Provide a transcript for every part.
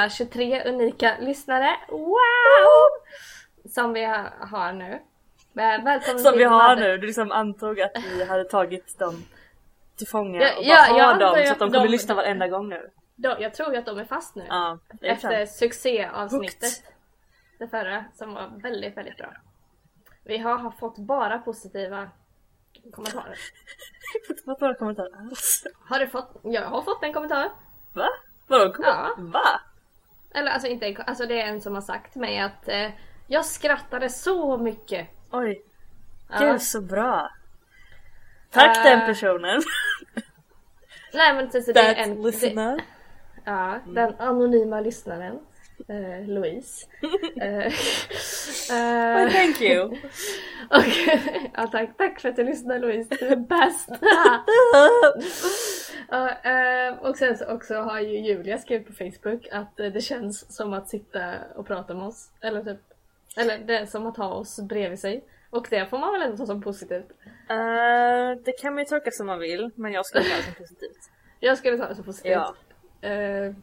alla 23 unika lyssnare. Wow! Som vi ha- har nu. Eh, välkommen Som vi har nu, du liksom antog att vi hade tagit dem till fånga Ja, och ja, bara jag har dem så att de kommer de- lyssna varenda gång nu. Då, jag tror ju att de är fast nu. Ja, Efter sant. succéavsnittet. Det förra som var väldigt, väldigt bra. Vi har, har fått bara positiva kommentarer. Vad bra kommentar alls. Har du fått? Jag har fått en kommentar. Va? Vadå? Kom Ja. Va? Eller alltså inte alltså det är en som har sagt till mig att eh, jag skrattade så mycket. Oj. Ja. Gud så bra. Tack Eh, den personen. Nej men så det är en... Det, ja, den anonyma lyssnaren. Eh, Louise. eh, eh, Well, thank you. och, ja, tack, tack för att du lyssnar Louise, du är bäst! Ja, eh, och sen så också har ju Julia skrivit på Facebook att det känns som att sitta och prata med oss. Eller typ, eller det är som att ha oss bredvid sig. Och det får man väl ändå ta som positivt. Eh, det kan man ju tolka som man vill, men jag skulle ta det som positivt. Jag skulle ta det som positivt. Ja. Eh,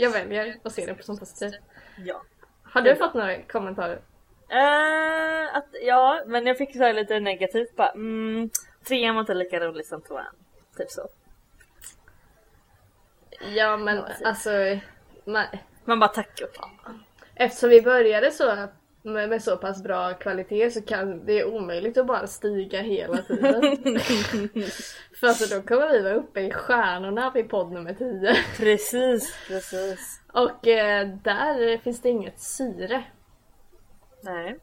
jag väljer att se det som positivt. Ja. Har du fått några kommentarer? Eh, att, ja, men jag fick så lite negativt bara. Mm, trean var inte lika rolig som tvåan. Typ så. Ja men alltså, man, Man bara tack och eftersom vi började så med, med så pass bra kvalitet så kan det är omöjligt att bara stiga hela tiden. För alltså då kommer vi vara uppe i stjärnorna vid podd nummer 10. Precis, precis. Och eh, där finns det inget syre. Nej.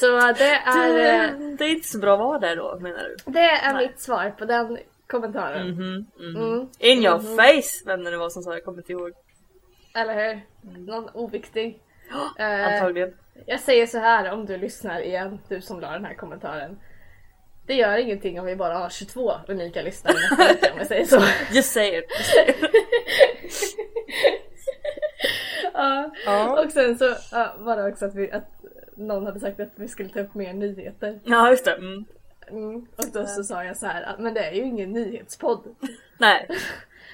Så det är, Det, eh, det är inte så bra att vara där då menar du? det är Nej. mitt svar på den kommentaren. Mhm, mhm. Mm. In your Mhm. face! Vem det var som sa, jag kommer inte ihåg. Eller hur? Någon oviktig. Eh, Antagligen. Jag säger så här om du lyssnar igen, du som la den här kommentaren. Det gör ingenting om vi bara har 22 unika lyssnare nästa vecka om jag säger så. Just say it. Just say it. ja. Ja. Och sen så ja, var det också att, vi, att någon hade sagt att vi skulle ta upp mer nyheter. ja, just det. Mm. Mm. Och då så sa jag så här att men det är ju ingen nyhetspodd. Nej.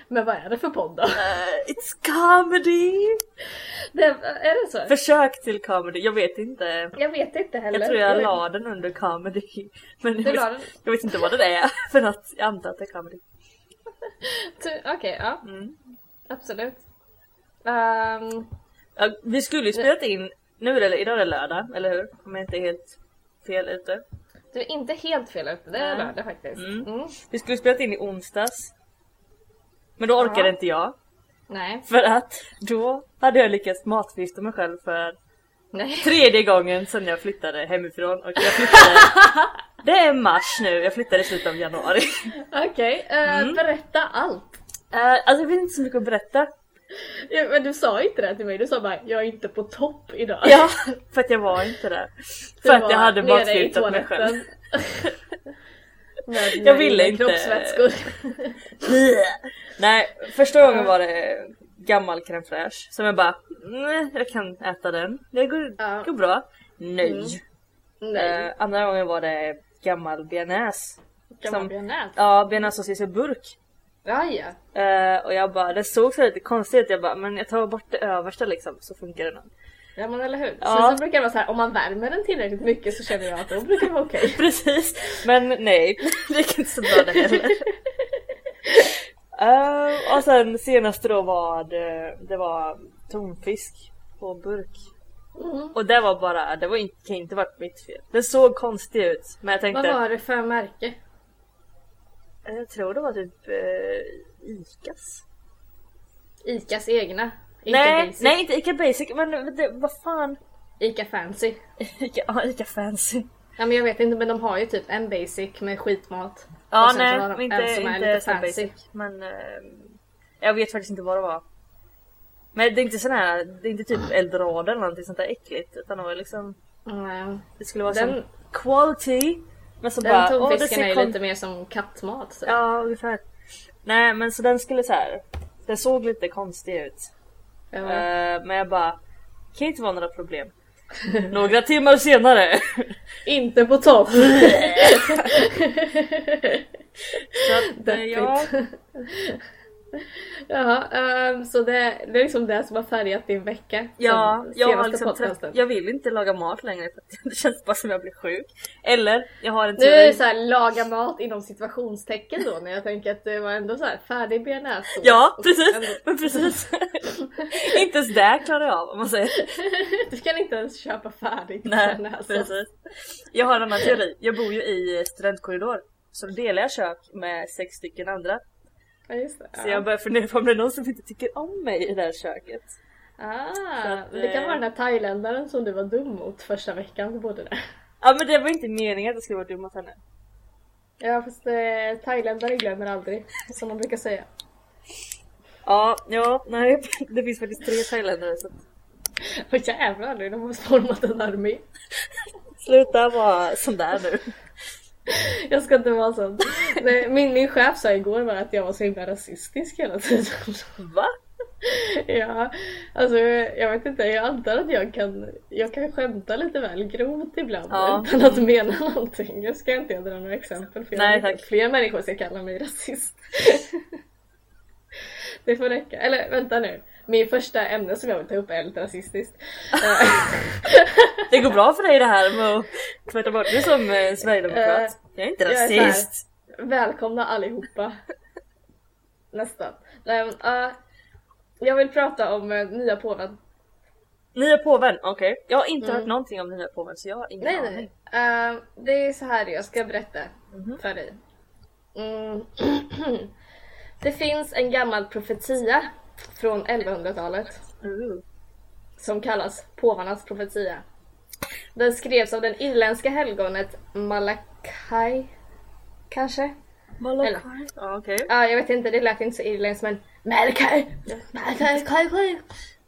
Men vad är det för podd då? Eh, it's comedy! Det, är det så? Försök till comedy, jag vet inte. Jag vet inte heller. Jag tror jag vet- la den under comedy. Men jag vet, jag vet inte vad det är för något. Jag antar att det är comedy. Okej, ja. Mm. Absolut. Ehm, Ja, vi skulle ju spelat in, nu är det, idag är det lördag, eller hur? Om jag inte är helt fel ute. du är inte helt fel ute, det är lördag faktiskt. Mm. Mm. Vi skulle spelat in i onsdags. Men då orkade Ja. inte jag. Nej. För att då hade jag lyckats matförgifta mig själv för Nej. tredje gången sedan jag flyttade hemifrån. Och jag flyttade... det är mars nu, jag flyttade i slutet av januari. Okej, eh, Mm. berätta allt. Uh, alltså det finns inte så mycket att berätta. Ja, men du sa inte det till mig, du sa bara jag är inte på topp idag. Ja, för att jag var inte där. För att jag hade matförgiftat mig själv. Jag ville inte- Kroppsvätskor. Nej, första gången var det gammal crème fraîche som jag bara, nej jag kan äta den. Det går, Ja. går bra. Nej. Mm. Nej, Eh, andra gången var det gammal bearnaise. kan man som- bli nät? Ja, bearnaisesås i burk. Ja, ja. Eh, och jag bara, det såg så lite konstigt ut. Jag bara, men jag tar bort det översta liksom så funkar det nog. Ja men eller hur. Ja. Sen så brukar det vara så här, om man värmer den tillräckligt mycket så känner jag att då brukar det vara okej. Precis, men nej, det gick inte så bra det heller. Eh, och sen senaste då var det, det var tonfisk på burk. Mm. Och det var bara, det var inte, kan inte varit mitt fel. Det såg konstigt ut men jag tänkte, Vad var det för märke? jag tror det var typ eh, Icas. Icas egna. Ica nej, Basic. nej inte Ica Basic men det, vad fan. Ica Fancy. Ica, ja, Ica Fancy. Ja men jag vet inte men de har ju typ en basic med skitmat. Ja Och så nej, har de inte, en som är inte lite så fancy. basic. Men eh, jag vet faktiskt inte vad det var. Men det är inte sån här, det är inte typ eldorado eller någonting sånt där äckligt. Utan det var liksom, Mm. det skulle vara Den- som quality. Men så Den bara, tonfisken är ju lite mer som kattmat. Så. Ja ungefär. Nej men så den skulle så här. Den såg lite konstig ut. Ja. Eh, men jag bara, det kan inte vara några problem. Några timmar senare. Inte på topp! så att, eh, ja, Jaha, ehm, så det, det är liksom det som har färgat din vecka? Ja, jag, har liksom trött, jag vill inte laga mat längre för det känns bara som jag blir sjuk. Eller, jag har en Nu är teori. det såhär laga mat inom situationstecken då när jag tänker att det var ändå så här färdig bearnaisesås. Ja, precis! ändå- Men precis! inte ens det klarar jag av om man säger. Du kan inte ens köpa färdigt Nej, bearnaisesås. precis. Jag har en annan teori. Jag bor ju i studentkorridor. Så delar jag kök med sex stycken andra. Ja, just det. Så Ja. jag börjar fundera på om det är någon som inte tycker om mig i det här köket. Ah, att, det kan eh, vara den där thailändaren som du var dum mot första veckan du bodde där. Ja men det var inte meningen att jag skulle vara dum mot henne. Ja fast eh, thailändare glömmer aldrig, som man brukar säga. Ja, ja, nej. Det finns faktiskt tre thailändare så Och jävlar nu, de har format en armé. sluta vara sån där nu. Jag ska inte vara sån. Nej, Min, min chef sa igår bara att jag var så himla rasistisk hela tiden. Va? Ja, alltså jag vet inte, jag antar att jag kan, jag kan skämta lite väl grovt ibland Ja. utan att mena någonting. Jag ska inte dra några exempel för jag Nej, att tack. fler människor ska kalla mig rasist. Det får räcka. Eller vänta nu, min första ämne som jag vill ta upp är lite rasistiskt. Det går bra för dig det här med att tvätta bort dig som eh, sverigedemokrat. Eh, Jag är inte jag är rasist. Välkomna allihopa. Nästan. Nej, men, eh, jag vill prata om uh, nya påven. Nya påven, okej. Jag har inte Mm. hört någonting om nya påven så jag har ingen Nej, aning. nej. Eh, det är så här jag ska berätta Mhm. för dig. Mm. det finns en gammal profetia från 1100-talet Ooh. som kallas påvarnas profetia. Den skrevs av den irländska helgonet Malakai, kanske? Malakai? Ja okej. Ja, jag vet inte, det lät inte så irländskt men Malakai, Malakai, Malakai.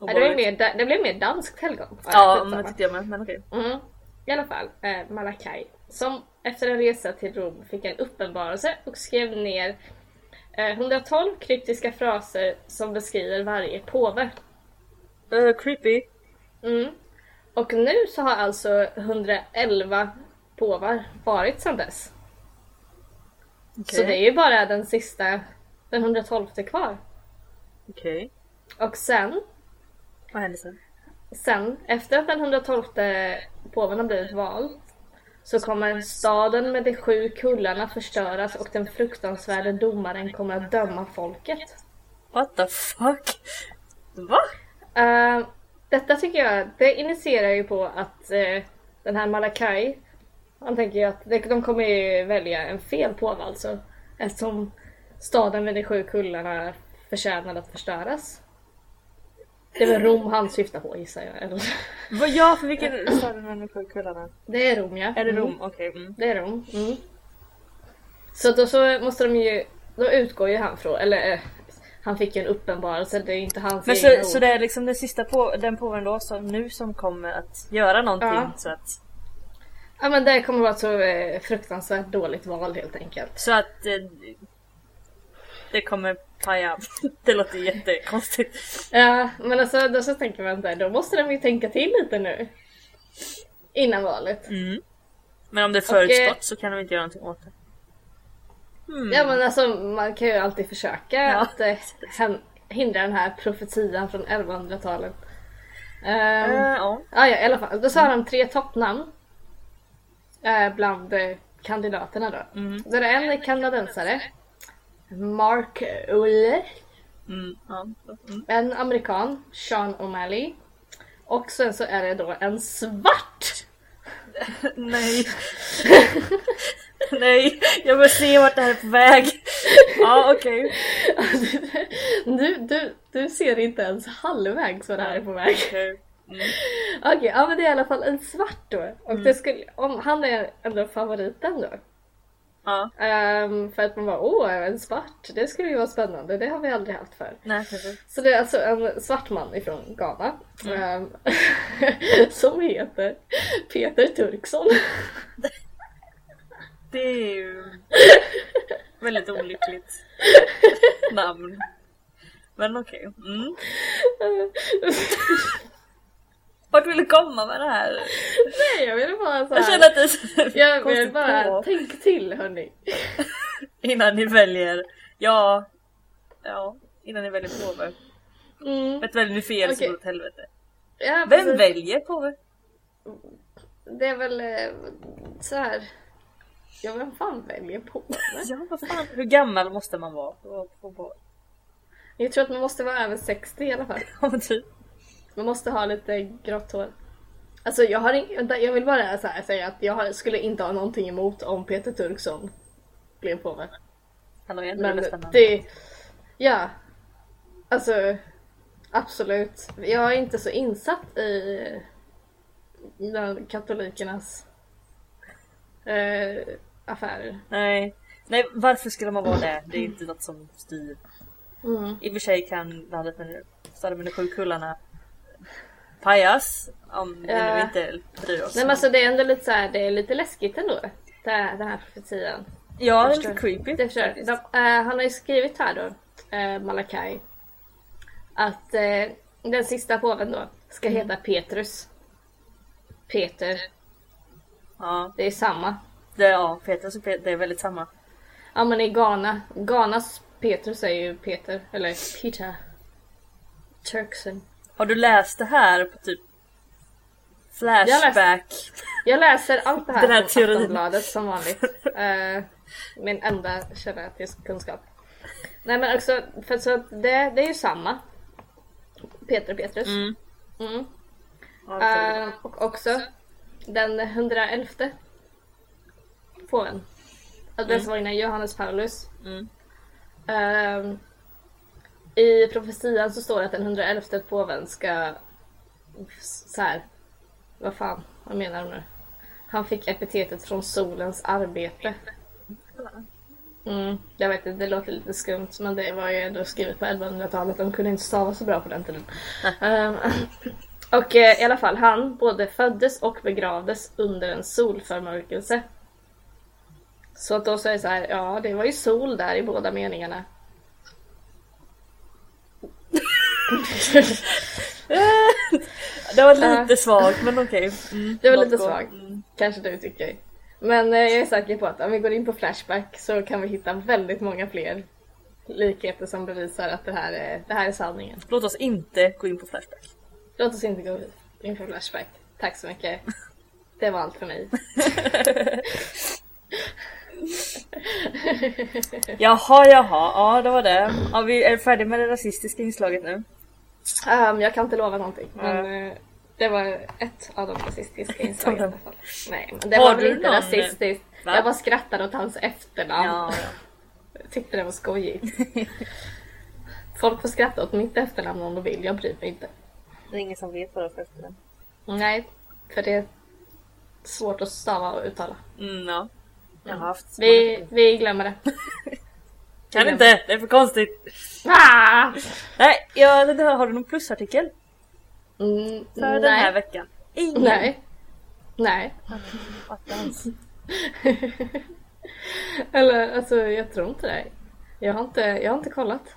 Ja, det, blev mer, det blev mer danskt helgon. Ja, men det tyckte jag med. Men okej. Mm. I alla fall, eh, Malakai. Som efter en resa till Rom fick en uppenbarelse och skrev ner 112 kryptiska fraser som beskriver varje påve. Eh, creepy. Mm. Och nu så har alltså 111 påvar varit sedan dess. Okej. Så det är ju bara den sista, den 112 kvar. Okej. Och sen, Vad händer sen? sen efter att den 112 påven har blivit vald så kommer staden med de sju kullarna förstöras och den fruktansvärda domaren kommer att döma folket. What the fuck? Va? Eh, detta tycker jag, det initierar ju på att eh, den här Malakai, han tänker ju att de, de kommer ju välja en fel påve alltså. Eftersom staden med de sju kullarna förtjänar att förstöras. Det är väl Rom han syftar på gissar jag. Eller? Vad ja, för vilken stad är den med sju kullarna? Det är Rom ja. Är det Mm. Rom? Okej. Mm. Det är Rom. Mm. Så då så måste de ju, då utgår ju han från, eller eh, han fick ju en uppenbarelse, det är ju inte hans Men så, så det är liksom den sista på, den påven då som nu som kommer att göra någonting Ja. så att Ja men det kommer vara ett så eh, fruktansvärt dåligt val helt enkelt. så att eh, det kommer paja. Det låter jättekonstigt. Ja men alltså då så tänker man där, då måste de ju tänka till lite nu. Innan valet. Mm. Men om det är Och, eh, förutspått så kan de inte göra någonting åt det. Mm. Ja men alltså man kan ju alltid försöka Ja. att eh, hindra den här profetian från 1100-talet. Ehm, Eh, ja. Ja, i alla fall. Då sa de tre toppnamn. Eh, bland eh, kandidaterna då. Mm. Då är det en kanadensare. Mark Ulle. Mm. ja. Mm. En amerikan. Sean O'Malley. Och sen så är det då en svart. Nej. Nej, jag vill se vart det här är på väg. Ja okej. du, du, du ser inte ens halvvägs vad det här är på väg. Okej. Mm. Okej, ja men det är i alla fall en svart då. Och det skulle, om han är ändå favoriten då. Ja, Ehm, för att man bara åh, en svart, det skulle ju vara spännande, det har vi aldrig haft för. nej precis. Så det är alltså en svart man ifrån Ghana. ehm, som heter Peter Turksson. Det är ju väldigt olyckligt namn. Men okej. Mm. Vart vill du komma med det här? Nej jag vill bara så Jag här, känner att det är så jag vill bara, på. tänk till hörni. Innan ni väljer. Ja. Ja. innan ni väljer påve. Mm. Vet väljer ni fel så Okej. går det åt helvete. Ja, Vem precis. väljer påve? Det är väl eh, så här. Ja, vem fan väljer på? Ja vad fan. Hur gammal måste man vara för att påve? Jag tror att man måste vara över 60 i alla fall. Ja typ. Man måste ha lite grått hår. Alltså jag har ing- vänta, jag vill bara så säga att jag skulle inte ha någonting emot om Peter Turksson blev påve. Han har ju ändå Men det. Ja. Alltså absolut. Jag är inte så insatt i katolikernas eh, affärer. Nej. Nej varför skulle man vara det? Det är inte något som styr. Mm. I och för sig kan landet med staden med de sju kullarna pajas om vi nu inte bryr oss. Nej men alltså det är ändå lite så här, det är lite läskigt ändå. Det den här profetian. ja, det är lite creepy. Det förstår. De, eh, han har ju skrivit här då, uh, Malakai, att eh, den sista påven då ska Mm. heta Petrus. Peter, Ja, det är samma. det, ja Petrus och Peter, det är väldigt samma. Ja men i Ghana, Ghanas Petrus är ju Peter, eller Peter. Turkson. Har du läst det här på typ Flashback? Jag läser allt det här Den här på teorin. Aftonbladet som vanligt. Eh, min enda källa till kunskap. Nej men också, för så det, det är ju samma. Peter och Petrus. Mm. Mm. Eh, och också den 111 påven. Att var innan Johannes Paulus. Mm. Eh, I profetian så står det att den 111 påven ska så här. Vad fan, vad menar de nu? Han fick epitetet från solens arbete. Mm, jag vet inte, det låter lite skumt men det var ju ändå skrivet på 1100-talet. De kunde inte stava så bra på den tiden. Ehm, och eh, i alla fall, han både föddes och begravdes under en solförmörkelse. Så att då säger så här, ja det var ju sol där i båda meningarna. Det var lite svagt men okej. Mm, Det var lite svagt. Mm. Kanske du tycker. Men eh, jag är säker på att om vi går in på Flashback så kan vi hitta väldigt många fler likheter som bevisar att det här är, det här är sanningen. Låt oss inte gå in på Flashback. Låt oss inte gå in på Flashback. Tack så mycket. Det var allt för mig. Jaha, jaha, ja det var det. Ja, vi är färdiga med det rasistiska inslaget nu. Ehm, jag kan inte lova någonting. Men eh, det var ett av de rasistiska inslagen i alla fall. Nej, men det Har var väl du inte någon- rasistiskt. Va? Jag bara skrattade åt hans efternamn. Ja, Jag tyckte det var skojigt. Folk får skratta åt mitt efternamn om de vill, jag bryr mig inte. det är ingen som vet vad det är för efternamn. Nej, för det är svårt att stava och uttala. Mm, ja. Jag har haft Vi, vi glömmer det. Kan inte, det är för konstigt. Ah! Nej, ja, det där, har du någon plusartikel Mm, för den här nej. veckan? Ingen. Nej. Nej. Eller alltså jag tror inte det. Jag har inte, jag har inte kollat.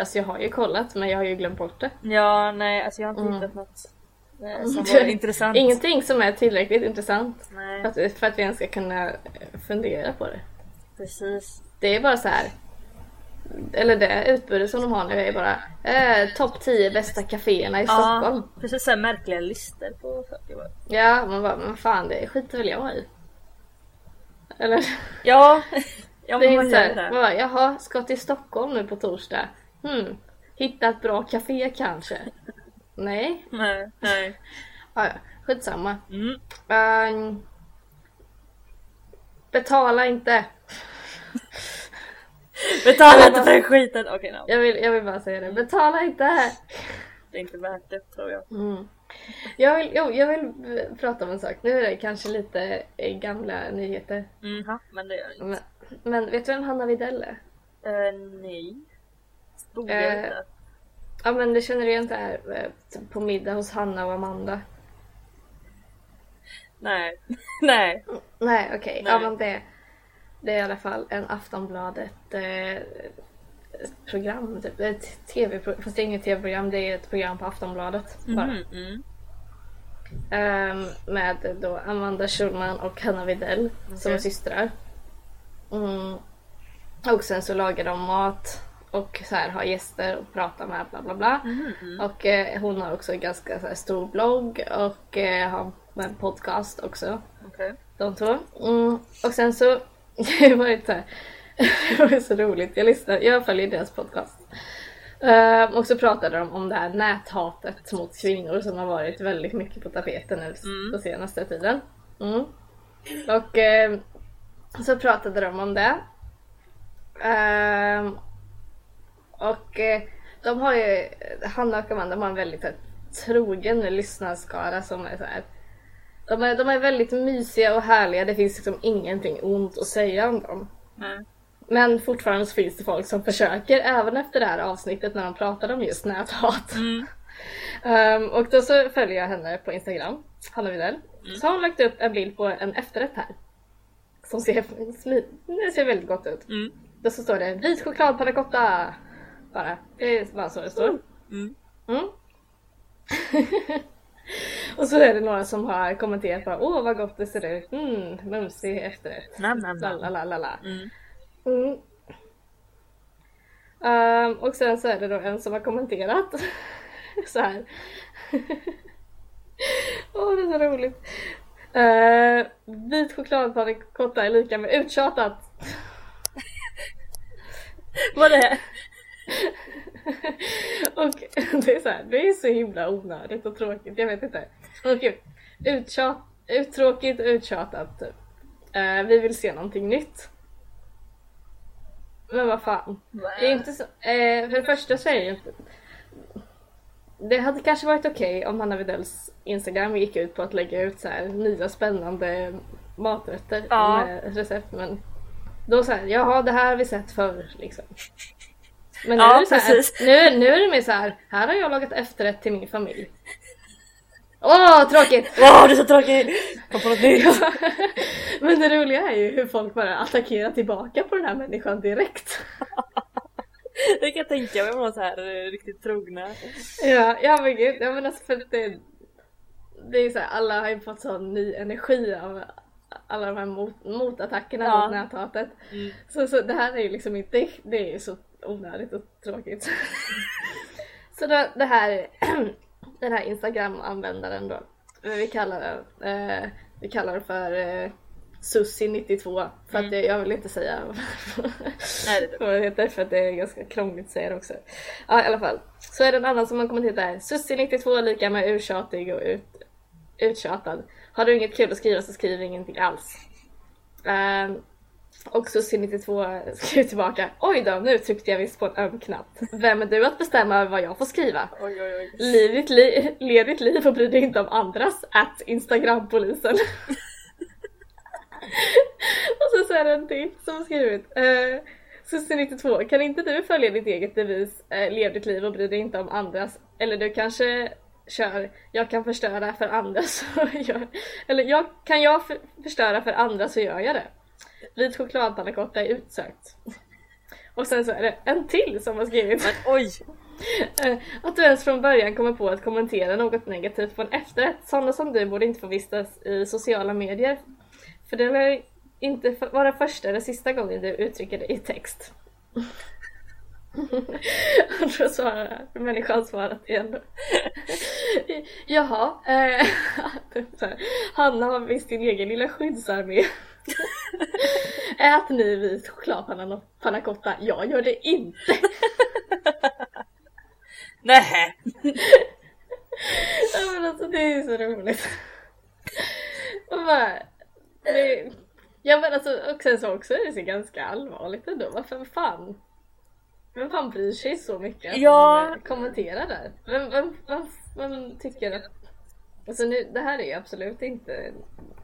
Alltså jag har ju kollat men jag har ju glömt bort det. Ja, nej, alltså jag har inte Mm. hittat något eh, som var intressant. Ingenting som är tillräckligt intressant Nej, för att, för att vi ens ska kunna fundera på det. precis. Det är bara så här. Eller det utbudet som de har nu är bara eh, topp 10 bästa kaféerna i Stockholm. Ja, precis såhär märkliga listor på 40 år. Ja, man bara, men fan det skiter väl jag i. Eller? Ja, ja Det är man inte gör det. man bara, jaha, ska till Stockholm nu på torsdag. Hmm, hitta ett bra café kanske. Nej, Nej, nej. ja, skitsamma. Mm. Ehm, betala inte. Betala inte för den skiten! Okej, no. Jag vill, jag vill bara säga det, betala inte. det är inte värt det tror jag. Mm. Jag vill, jo, jag vill prata om en sak. Nu är det kanske lite gamla nyheter. Mhm, men det gör det Men, men vet du vem Hanna Widell är? inte. Uh, nej. Borde jag Eh, veta. Ja men du känner igen det här eh, på middag hos Hanna och Amanda? Nej. nej. Nej okej, Nej. ja men det, det är i alla fall en Aftonbladet eh, program, typ. ett tv fast det är inget tv-program, det är ett program på Aftonbladet bara. Mhm, mm. Ehm, med då Amanda Schulman och Hanna Widell som är systrar. Mm. Och sen så lagar de mat och så här, ha gäster och prata med bla bla bla. Och eh, hon har också en ganska så här, stor blogg och eh, har en podcast också. Okej. De två. Mm. Och sen så, det var ju så här, det var så roligt, jag lyssnade, jag följer deras podcast. Ehm, och så pratade de om det här näthatet mot kvinnor som har varit väldigt mycket på tapeten nu på senaste tiden. Mm. Och ehm, så pratade de om det. Ehm, och eh, de har ju, Hanna och Amanda har en väldigt här, trogen lyssnarskara som är så här. De är, de är väldigt mysiga och härliga, det finns liksom ingenting ont att säga om dem. Nej. Men fortfarande så finns det folk som försöker, även efter det här avsnittet när de pratade om just näthat. Mm. Ehm, och då så följer jag henne på Instagram, Hanna Widell. Så har hon lagt upp en bild på en efterrätt här. Som ser, det ser väldigt gott ut. Mm. Då så står det vit choklad panna cotta. Bara. Det är bara så det står. Mm. Och så är det några som har kommenterat bara åh vad gott det ser ut. Mm, mumsig efterrätt. Nam, nam. Mm. Mm. Ehm, och sen så är det då en som har kommenterat så här. Åh det är så roligt. Uh, vit chokladpannacotta är lika med uttjatat. Vad det? och det är så här, det är så himla onödigt och tråkigt, jag vet inte. Okej, uttjat, uttråkigt, uttjatat typ. Eh, vi vill se någonting nytt. Men vad fan. Det är inte så, eh, för det första så är det ju inte det hade kanske varit okej om Hanna Widells Instagram gick ut på att lägga ut så här nya spännande maträtter Ja. med recept men då så här, jaha det här har vi sett förr liksom. Men nu, Ja, är det så här, nu, nu är det mer så här, här har jag lagat efterrätt till min familj. Åh tråkigt! Åh, det är så tråkigt! Kom på något nytt! Men det roliga är ju hur folk bara attackerar tillbaka på den här människan direkt. Det kan jag tänka mig någon så här eh, riktigt trogna. Ja, ja men gud, ja, men alltså för det, det är så här, alla har ju fått sån ny energi av alla de här mot, motattackerna Ja. mot näthatet. Mm. Så, så det här är ju liksom inte, det är ju så onödigt och tråkigt. så då, det här, den här Instagram-användaren då, vi kallar det, eh, vi kallar det för eh, Sussi92 för att det, jag vill inte säga Nej, det vad det heter för att det är ganska krångligt att säga det också. Ja i alla fall. Så är det en annan som har kommenterat där. Sussi92 är lika med urtjatig och ut, uttjatad. Har du inget kul att skriva så skriv ingenting alls. Ehm, och Sussi92 skriver tillbaka. Oj då, nu tryckte jag visst på en öm knapp. Vem är du att bestämma vad jag får skriva? Oj, oj, oj. Liv ditt, li- lev ditt liv och bry dig inte om andras. At Instagrampolisen. och så, så är det en till som har skrivit. Uh, Sussi92, kan inte du följa ditt eget devis? eh, lev ditt liv och bry dig inte om andras. Eller du kanske kör, jag kan förstöra för andra så gör Eller jag, kan jag för, förstöra för andra så gör jag det. Vit chokladpannacotta är utsökt. Och sen så är det en till som har skrivit. Men oj! Eh, Att du ens från början kommer på att kommentera något negativt på en efterrätt. Sådana som du borde inte få vistas i sociala medier. För det lär inte vara första eller sista gången du uttrycker det i text. Och då svarar människan svarat igen då. Jaha, eh, Hanna har visst sin egen lilla skyddsarmé. Ät ni vit chokladpannacotta? Jag gör det inte. Nej. Ja men alltså det är så roligt. Bara, det, ja men alltså och sen så också är det så ganska allvarligt ändå. Varför fan? Vem fan bryr sig så mycket Ja. de kommenterar där? Vem, vem, vem, vem tycker att... Alltså nu, det här är ju absolut inte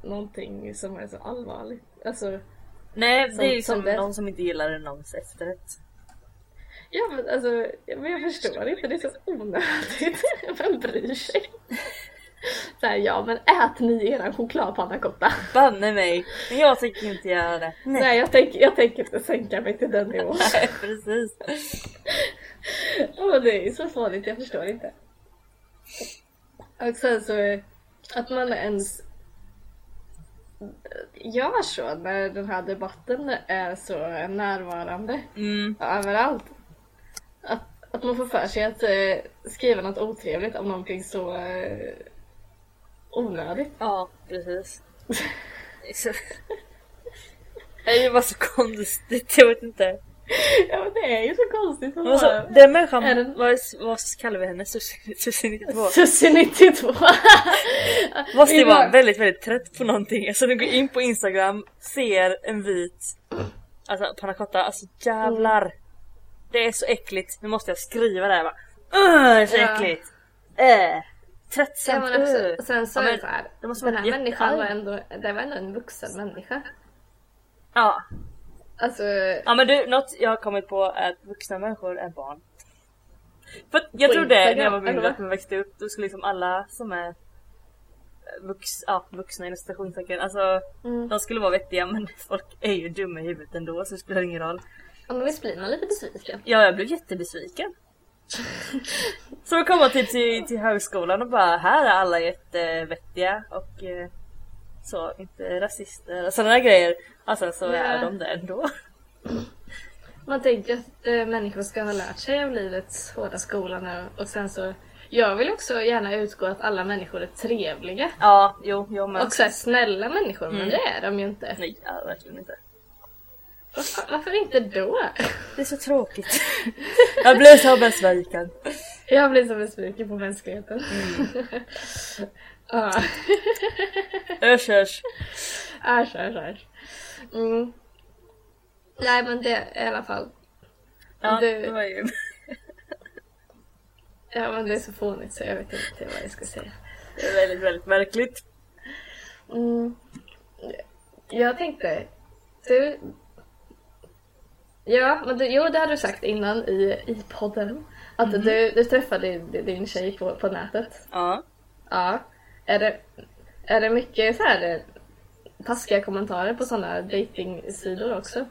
någonting som är så allvarligt. Alltså, Nej, det Som- är ju som som det- någon som inte gillar någons efterrätt. ja men alltså, ja, men jag förstår inte, det är så onödigt. Vem bryr sig? Så här, ja men ät ni eran chokladpannacotta. Banne mig! Men jag tänker inte göra det. Nej jag tänker, jag tänker inte sänka mig till den nivån. Nej, precis. Åh, det är så farligt, jag förstår inte. Och sen så att man ens gör så när den här debatten är så närvarande Mm. överallt. Att, att man får för sig att eh, skriva något otrevligt om någonting så eh, onödigt. Ja, precis. Det är så- Det är ju bara så konstigt, jag vet inte. Ja men det är ju så konstigt. att Men så, bara- den människan, Är vad, vad kallar vi henne? Susie 92? Susie 92. Måste ju vara var- väldigt, väldigt trött på någonting. Alltså du går in på Instagram, ser en vit Alltså panna cotta, alltså jävlar. Det är så äckligt. Nu måste jag skriva det här bara. Är så Ja. äckligt. Äh. Ja, Tröttsamt. men också, sen så Ja, är men det så här, det måste den här människan var ändå, det var ändå en vuxen människa. Ja. Alltså, ja men du, något jag har kommit på är att vuxna människor är barn. För jag På trodde när jag var mindre att man växte upp, då skulle liksom alla som är vux, ja, vuxna inom citationstecken, alltså mm. de skulle vara vettiga men folk är ju dumma i huvudet ändå så det spelar ingen roll. ja, men visst blir man lite besviken. Ja, jag blev jättebesviken. Så då kom man typ till, till högskolan och bara här är alla jättevettiga och eh, så, inte rasister och sådana grejer. Alltså så Ja. är de det ändå. Man tänker att eh, människor ska ha lärt sig av livets hårda skola nu och sen så jag vill också gärna utgå att alla människor är trevliga. Ja, jo, jo men. Och så snälla människor, men Mm. det är de ju inte. Nej, ja, verkligen inte. Varför, varför inte då? Det är så tråkigt. jag blev så besviken. Jag blir så besviken på mänskligheten. Ja. Usch usch. Äsch, äsch, äsch. Mm. Nej men det i alla fall. Ja, Du- det var ju... Ja men det är så fånigt så jag vet inte vad jag ska säga. Det är väldigt, väldigt märkligt. Mm. Jag tänkte, du... Ja, men du, jo det hade du sagt innan i, i podden. Att du, du träffade din, din tjej på, på nätet. Ja. Ja. Är det, är det mycket så här eh, taskiga kommentarer på sådana datingsidor också?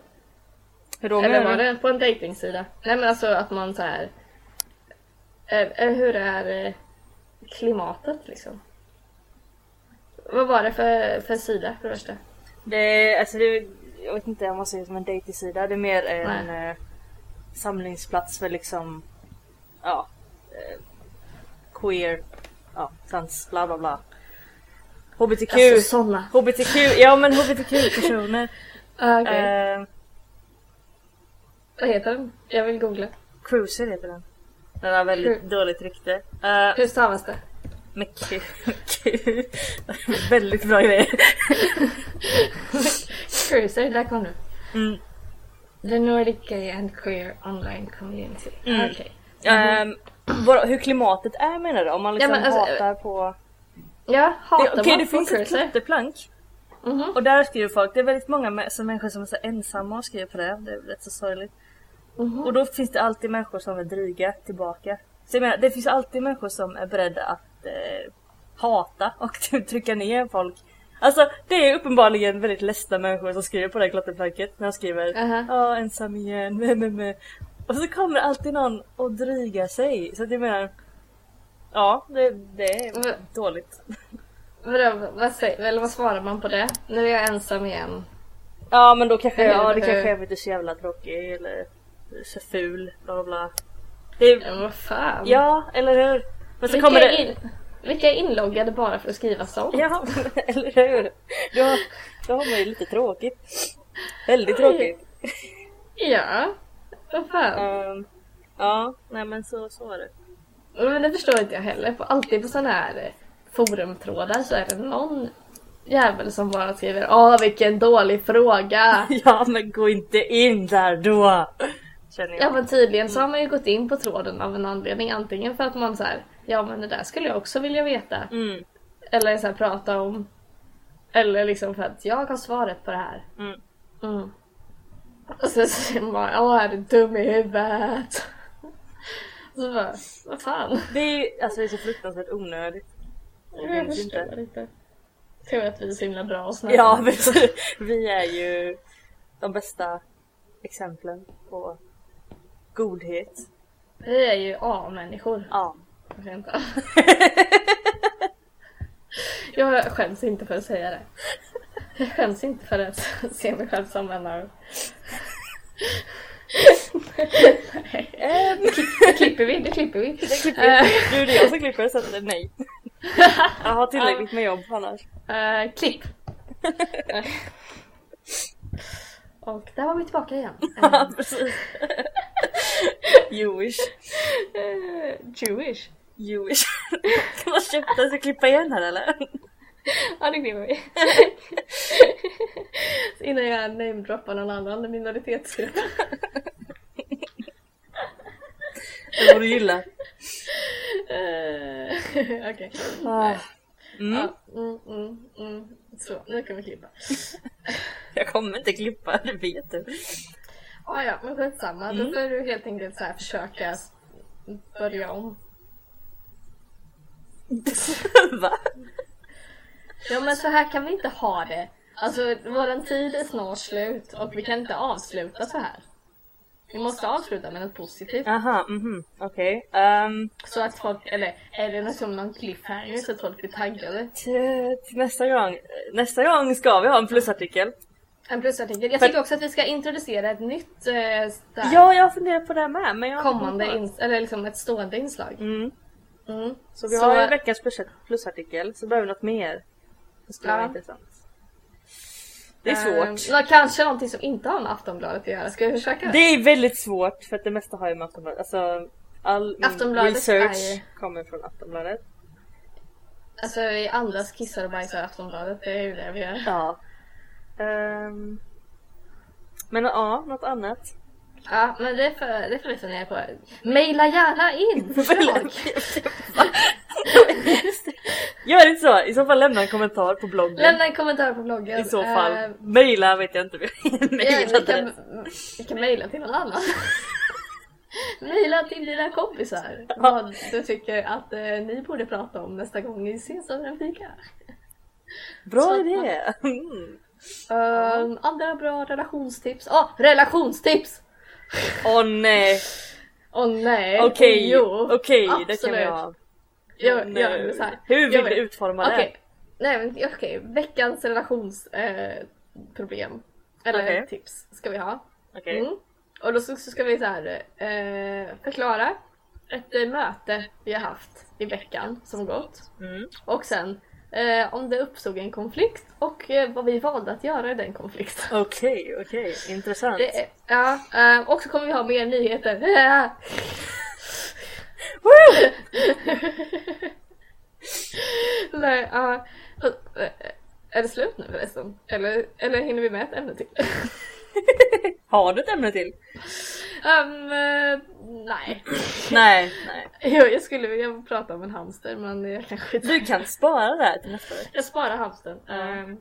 Hur då Eller var det på en datingsida? Nej men alltså att man så här. eh, eh, Hur är eh, klimatet liksom? Vad var det för, för sida för det första? Det är, alltså det, jag vet inte om man säger som en dejtingsida. Det är mer en eh, samlingsplats för liksom, ja, eh, queer, ja, trans, bla bla bla. HBTQ, Alltså såna. HBTQ, ja men HBTQ-personer. Ah, okej. eh, Vad heter den? Jag vill googla. Cruiser heter den. Den har väldigt Cru- dåligt rykte. Eh, Hur stavas det? med Q. Q. väldigt bra grejer. Cruiser, där kom du. Mm. The Nordic Gay and Queer Online Community. Mm. Okej. Ehm, vad- hur klimatet är menar du? Om man liksom Ja, alltså, hatar på... Ja, Det, hatar Okej man det på finns ett Cruiser? klotteplank Mhm. och där skriver folk, det är väldigt många som människor som är så ensamma och skriver på det, det är rätt så sorgligt. Mhm. Och då finns det alltid människor som är dryga tillbaka. Så jag menar, det finns alltid människor som är beredda att eh, hata och trycka ner folk. Alltså det är uppenbarligen väldigt ledsna människor som skriver på det här klotterplanket när de skriver Aha. Ja, ensam igen, med, med, med. Och så kommer alltid någon och dryga sig. Så att jag menar Ja, det, det är Men- dåligt. Vadå, vad, säger, eller vad svarar man på det? Nu är jag ensam igen. Ja men då kanske, Eller ja det hur? kanske är inte så jävla tråkig eller så ful, bla bla. Det är, Ja, vad fan. ja, eller hur? Men så vilka, kommer är det... in, vilka är inloggade bara för att skriva sånt? Ja, eller hur? Då, då har man ju lite tråkigt. Väldigt tråkigt. Ja, vad fan. Ehm, ja, nej men så, så var det. Men det förstår inte jag heller. För alltid på sådana här eh, forumtrådar så är det någon jävel som bara skriver Åh vilken dålig fråga. Ja men gå inte in där då! Känner jag. Ja men tydligen så har man ju gått in på tråden av en anledning. Antingen för att man så här, ja men det där skulle jag också vilja veta. Mm, Eller så här, prata om. Eller liksom för att jag har svaret på det här. mm. Mm. Och så säger man åh är du dum i huvudet? Så bara, vad fan? Det är alltså det är så fruktansvärt onödigt. Jag förstår inte. inte. Tror att vi är så himla bra och snälla. Ja, vi, vi är ju de bästa exemplen på godhet. Vi är ju A-människor. Ja. Jag skäms inte för att säga det. Jag skäms inte för att se mig själv som en av Det klipper vi, det klipper vi. det klipper vi. Nu är det jag som klipper så att nej. Jag har tillräckligt med jobb annars. Eh, klipp. Och där var vi tillbaka igen. Precis. Jewish. Eh, Jewish. Jewish. Kan man köpa? Ska jag klippa igen här eller? Ja det klipper vi. Innan jag namedroppar någon annan minoritetsgrupp. Det borde du gilla. Eh, Okej. Ah. Mm. Ja, mm, mm, mm. Så, nu kan vi klippa. Jag kommer inte klippa, det vet du. Ah, ja, men skitsamma. Då får du helt enkelt så här försöka börja om. Va? Ja men så här kan vi inte ha det. Alltså våran tid är snart slut och vi kan inte avsluta så här. Vi måste avsluta med något positivt. Aha, mhm, okej. Ehm, Så att folk, eller är det liksom någon cliffhanger så att folk blir taggade? till, till nästa gång. Nästa gång ska vi ha en plusartikel. En plusartikel. Jag tycker också att vi ska introducera ett nytt där, Ja, jag funderar på det med. Men jag kommande, ins- eller liksom ett stående inslag. Mm. Mm. Så vi har ju veckans plus- plusartikel, så behöver vi något mer. Det skulle vara Ja. intressant. Det är Eh, svårt. nå- kanske någonting som inte har med Aftonbladet att göra. Ska vi försöka? Det är väldigt svårt för att det mesta har ju med Aftonbladet. Alltså, all min research är kommer från Aftonbladet. Alltså vi andras kissar och bajsar Aftonbladet, det är ju det vi gör. Ja. Ehm, men ja, något annat. Ja, men det får, det får vi fundera på. Maila gärna in förslag! Gör inte så! I så fall lämna en kommentar på bloggen. Lämna en kommentar på bloggen. I så fall. Eh, Maila vet jag inte. Ingen ja, vi, mailadress. kan, vi kan mejla till någon annan. Mejla till dina kompisar vad du tycker att eh, ni borde prata om nästa gång ni ses över en fika. Bra Så- idé! Mm. Um, andra bra relationstips. Åh, relationstips! Åh nej! Åh nej! Okej, jo, okej det kan vi ha. Jag, Men, jag, eh, så här. Hur vill du utforma det? Nej men okej, veckans relationsproblem. Eh. Eller Okej. tips ska vi ha. Okej. Mm. Och då så, så ska vi så här, eh, förklara ett eh, möte vi har haft i veckan som gått. Mm. Och sen eh, om det uppstod en konflikt och vad vi valde att göra i den konflikten. Okej, okej. Intressant. Det ja, och så kommer vi ha mer nyheter. Nej, ja. Eh, är det slut nu förresten? Eller, eller hinner vi med ett ämne till? Har du ett ämne till? um, eh, nej. Nej, nej. Jo, jag skulle vilja prata om en hamster men jag kanske inte... Du kan spara det här till nästa vecka. Jag sparar hamstern. Ehm,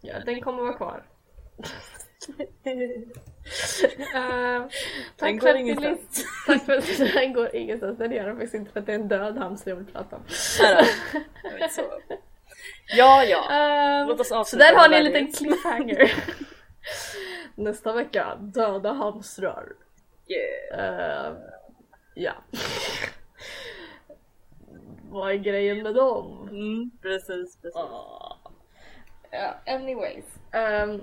ja, den kommer vara kvar. Ehm, tack Den för att ni lys- Tack för att den går ingenstans. Den gör den faktiskt inte för att det är en död hamster jag vill prata om. Så. Ja, ja. Ehm, Låt oss så avsluta där har ni en liten cliffhanger. Nästa vecka, döda hamstrar. Yeah. Ehm, ja. Vad är grejen med dem? Mm, precis, precis. Ja, anyways. Ehm,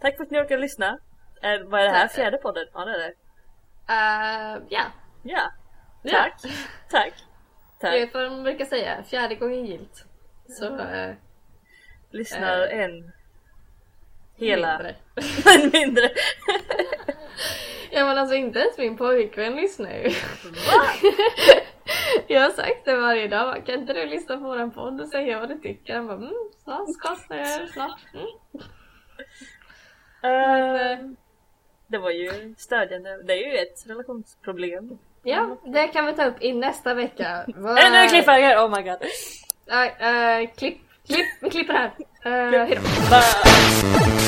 Tack för att ni orkade lyssna. Eh, vad är det här? Tack. Fjärde podden? Ja, det är det. ehm, ja. Ja. Ja. Tack. Tack. Det är Tack. vad de brukar säga, fjärde gången gilt. Så eh, Lyssnar Eh. en hela... mindre. en mindre. Ja men alltså inte ens min pojkvän lyssnar ju. Jag har sagt det varje dag, kan inte du lyssna på våran podd och säga vad du tycker? Han bara mm, snart ska jag snart. Mm. Eh, det var ju stödjande. Det är ju ett relationsproblem. Ja, det kan vi ta upp i nästa vecka. Vad- Ännu en cliffhanger! Oh my god. Nej, eh, klipp, klipp, vi klipper här. Uh, hejdå. Bye.